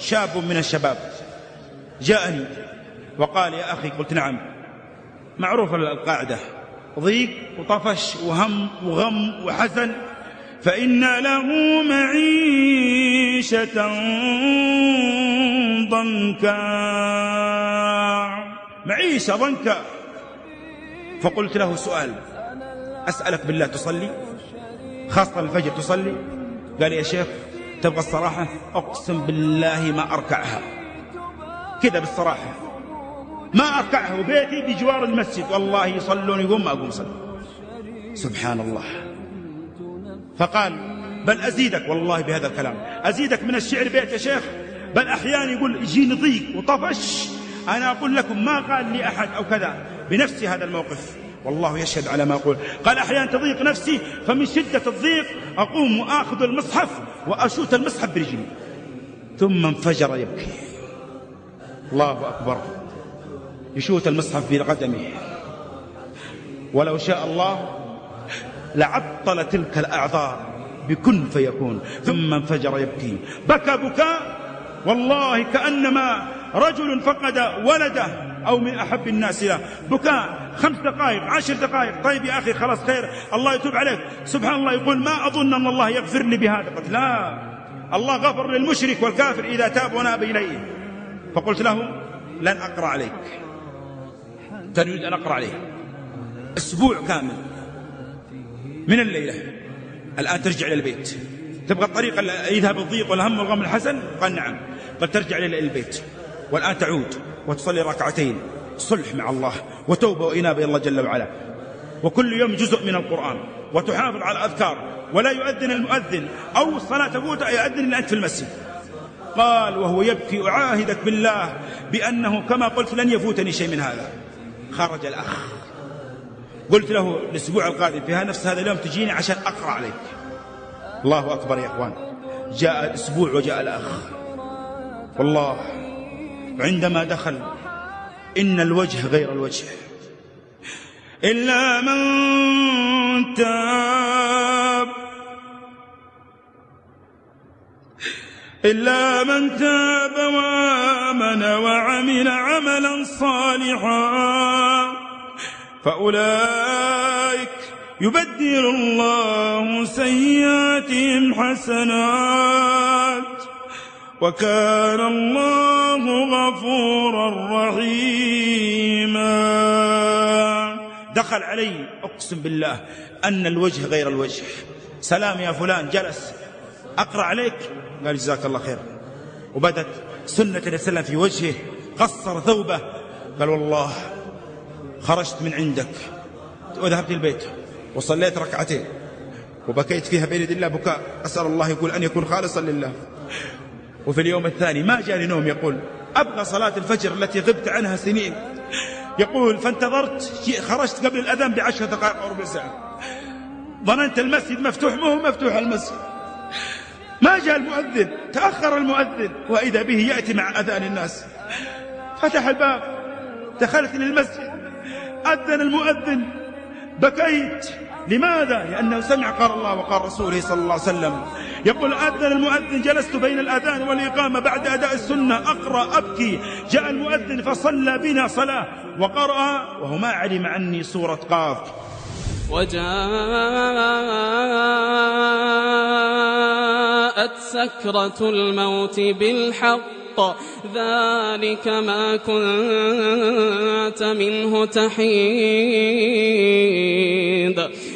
شاب من الشباب جاءني وقال يا أخي قلت نعم. معروف القاعدة. ضيق وطفش وهم وغم وحزن فإن له معيشة ضنكا. معيشة ضنكا. فقلت له سؤال. أسألك بالله تصلي؟ خاصة الفجر تصلي؟ قال يا شيخ تبغى الصراحة؟ أقسم بالله ما أركعها. كذا بالصراحة. ما أركعها وبيتي بجوار المسجد. والله يصلون يقوم ما أقوم صلي سبحان الله. فقال بل أزيدك والله بهذا الكلام. أزيدك من الشعر بيت يا شيخ؟ بل أحيانا يقول يجيني ضيق وطفش. أنا أقول لكم ما قال لي أحد أو كذا. بنفسي هذا الموقف. والله يشهد على ما أقول. قال أحيانا تضيق نفسي فمن شدة الضيق أقوم وآخذ المصحف وأشوت المصحف برجلي. ثم انفجر يبكي. الله أكبر. يشوت المصحف في قدمه ولو شاء الله لعطل تلك الأعذار بكن فيكون. ثم انفجر يبكي. بكى بكاء والله كأنما رجل فقد ولده. أو من أحب الناس له بكاء خمس دقائق عشر دقائق. طيب يا أخي خلاص خير. الله يتوب عليك. سبحان الله يقول ما أظن أن الله يغفر لي بهذا. قلت لا. الله غفر للمشرك والكافر إذا تاب وناب إليه. فقلت له لن أقرأ عليك. تريد أن أقرأ عليه. أسبوع كامل. من الليلة. الآن ترجع إلى البيت. تبغى الطريق يذهب الضيق والهم والغم الحسن؟ قال نعم. قال ترجع إلى البيت. والآن تعود. وتصلي ركعتين. صلح مع الله وتوبة وإنابة إلى الله جل وعلا. وكل يوم جزء من القرآن. وتحافظ على الأذكار. ولا يؤذن المؤذن. أو الصلاة تفوت يؤذن إلا أنت في المسجد. قال وهو يبكي أعاهدك بالله بأنه كما قلت لن يفوتني شيء من هذا. خرج الأخ. قلت له الأسبوع القادم في نفس هذا اليوم تجيني عشان أقرأ عليك. الله أكبر يا أخوان. جاء الأسبوع وجاء الأخ. والله عندما دخل إن الوجه غير الوجه إلا من تاب إلا من تاب وآمن وعمل عملا صالحا فأولئك يبدل الله سيئاتهم حسنات وكان الله غفورا رحيما. دخل علي أقسم بالله أن الوجه غير الوجه. سلام يا فلان جلس. أقرأ عليك. قال جزاك الله خير. وبدت سنة الإسلام في وجهه. قصر ثوبه. قال والله خرجت من عندك. وذهبت البيت. وصليت ركعتين. وبكيت فيها بين الله. بكاء. أسأل الله يقول أن يكون خالصا لله. وفي اليوم الثاني ما جاني نوم يقول أبغى صلاة الفجر التي غبت عنها سنين. يقول فانتظرت خرجت قبل الأذان بعشر دقائق أو ربع ساعة. ظننت المسجد مفتوح ما هو مفتوح المسجد. ما جاء المؤذن تأخر المؤذن وإذا به يأتي مع أذان الناس. فتح الباب دخلت للمسجد. أذن المؤذن بكيت. لماذا؟ لأنه سمع قال الله وقال رسوله صلى الله عليه وسلم. يقول أذن المؤذن جلست بين الأذان والإقامة بعد أداء السنة أقرأ أبكي. جاء المؤذن فصلى بنا صلاة وقرأ وهو ما علم عني سورة قاف. وجاءت سكرة الموت بالحق. الحق ذلك ما كنت منه تحيد.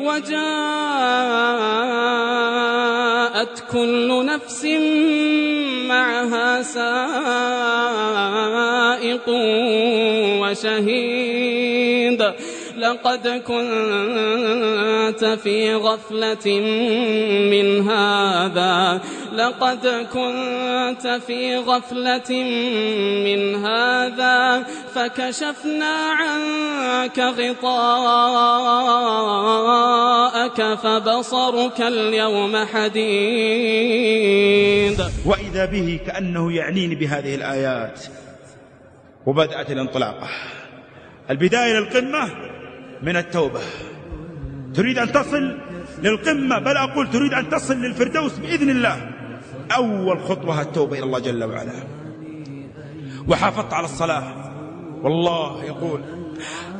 وجاءت كل نفس معها سائق وشهيد لقد كنت في غفلة من هذا. لقد كنت في غفلة من هذا. فكشفنا عنك غطاءك فبصرك اليوم حديد. وإذا به كأنه يعنيني بهذه الآيات. وبدأت الانطلاقة. البداية للقمة. من التوبة. تريد أن تصل للقمة؟ بل أقول تريد أن تصل للفردوس بإذن الله. أول خطوة التوبة إلى الله جل وعلا. وحافظت على الصلاة. والله يقول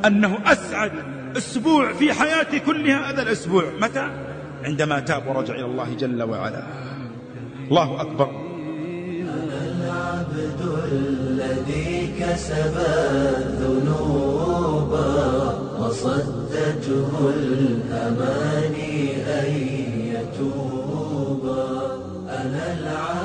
أنه أسعد أسبوع في حياتي كلها هذا الأسبوع. متى؟ عندما تاب ورجع إلى الله جل وعلا. الله أكبر. العبد الذي كسب الذنوب. وصدته الأماني أن يتوب. أنا العبد